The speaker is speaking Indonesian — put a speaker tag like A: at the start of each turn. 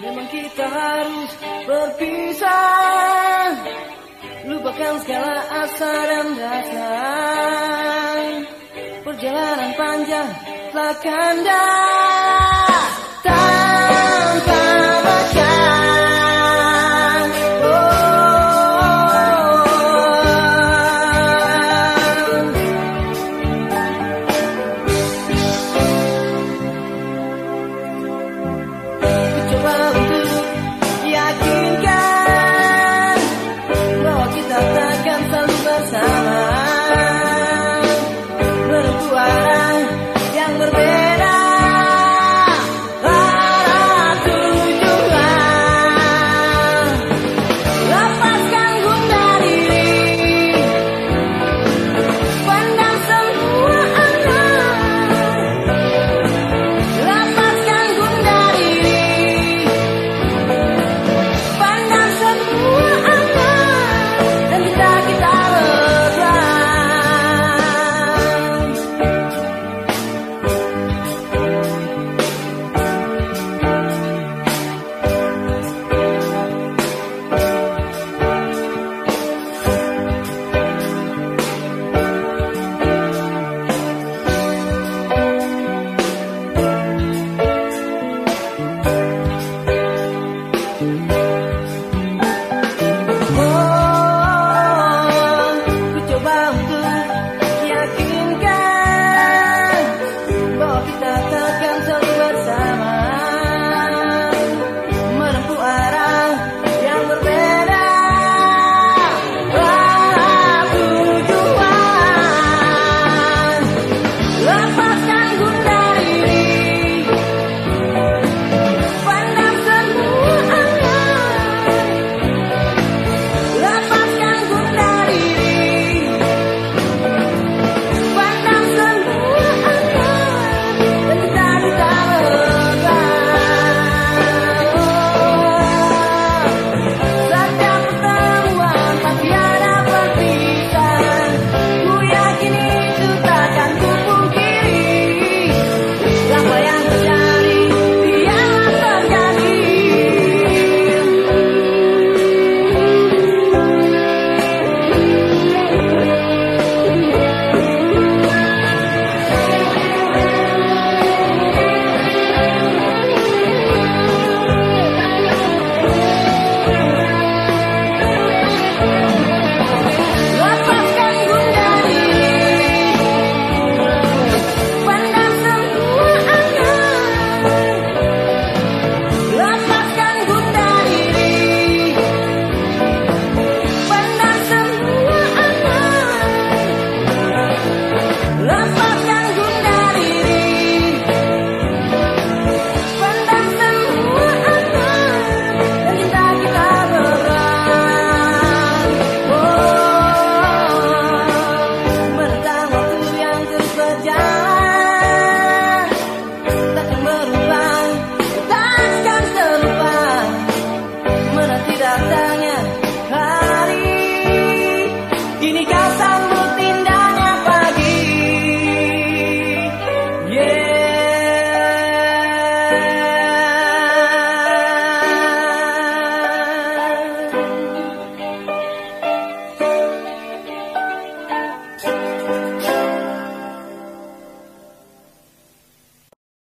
A: Memang kita harus berpisah. Lupakan segala asa dan rasa Perjalanan panjang telah kandas